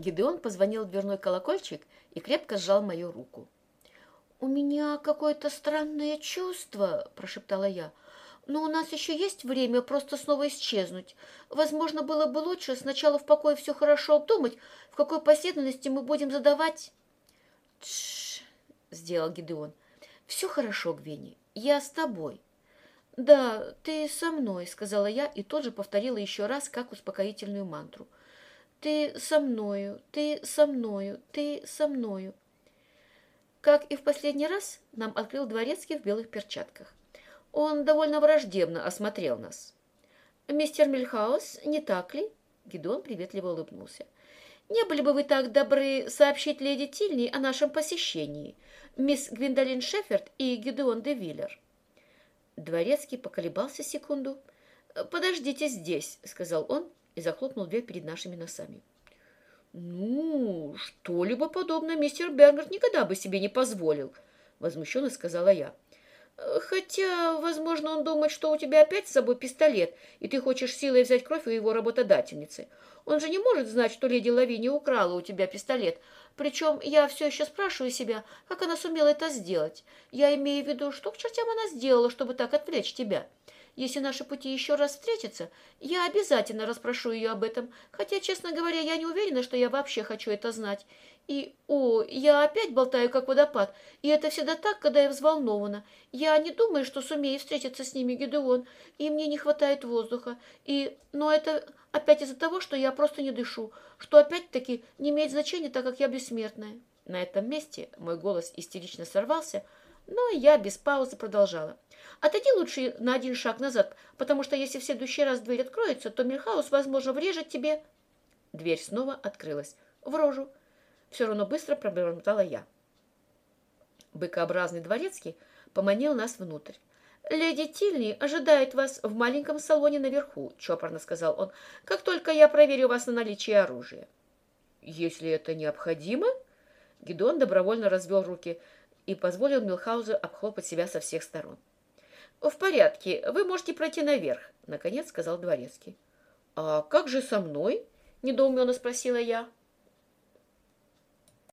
Гидеон позвонил в дверной колокольчик и крепко сжал мою руку. «У меня какое-то странное чувство», – прошептала я. «Но у нас еще есть время просто снова исчезнуть. Возможно, было бы лучше сначала в покое все хорошо обдумать, в какой последовательности мы будем задавать...» «Тш!» – сделал Гидеон. «Все хорошо, Гвенни. Я с тобой». «Да, ты со мной», — сказала я и тут же повторила еще раз, как успокоительную мантру. «Ты со мною, ты со мною, ты со мною». Как и в последний раз, нам открыл дворецкий в белых перчатках. Он довольно враждебно осмотрел нас. «Мистер Мильхаус, не так ли?» Гидон приветливо улыбнулся. «Не были бы вы так добры сообщить леди Тильни о нашем посещении, мисс Гвиндолин Шеффорд и Гидеон де Виллер?» Дворецкий поколебался секунду. «Подождите здесь», — сказал он и захлопнул дверь перед нашими носами. «Ну, что-либо подобное мистер Бернард никогда бы себе не позволил», — возмущенно сказала я. «Хотя, возможно, он думает, что у тебя опять с собой пистолет, и ты хочешь силой взять кровь у его работодательницы. Он же не может знать, что леди Лавини украла у тебя пистолет. Причем я все еще спрашиваю себя, как она сумела это сделать. Я имею в виду, что к чертям она сделала, чтобы так отвлечь тебя. Если наши пути еще раз встретятся, я обязательно расспрошу ее об этом, хотя, честно говоря, я не уверена, что я вообще хочу это знать. И, о, я опять болтаю, как водопад, и это всегда так, когда я взволнована. Я не думаю, что сумею встретиться с ними, Гедеон, и мне не хватает воздуха. И, но это опять из-за того, что я просто не дышу, что опять-таки не имеет значения, так как я бессмертная. На этом месте мой голос истерично сорвался, но я без паузы продолжала. Отойди лучше на один шаг назад, потому что если в следующий раз дверь откроется, то Мильхаус, возможно, врежет тебе. Дверь снова открылась. В рожу. Все равно быстро пробормотала я. Быкообразный дворецкий поманил нас внутрь. «Леди Тильни ожидает вас в маленьком салоне наверху», — чопорно сказал он, — «как только я проверю вас на наличие оружия». «Если это необходимо...» Гидон добровольно развел руки и позволил Милхаузу обхлопать себя со всех сторон. «В порядке, вы можете пройти наверх», — наконец сказал дворецкий. «А как же со мной?» — недоуменно спросила я.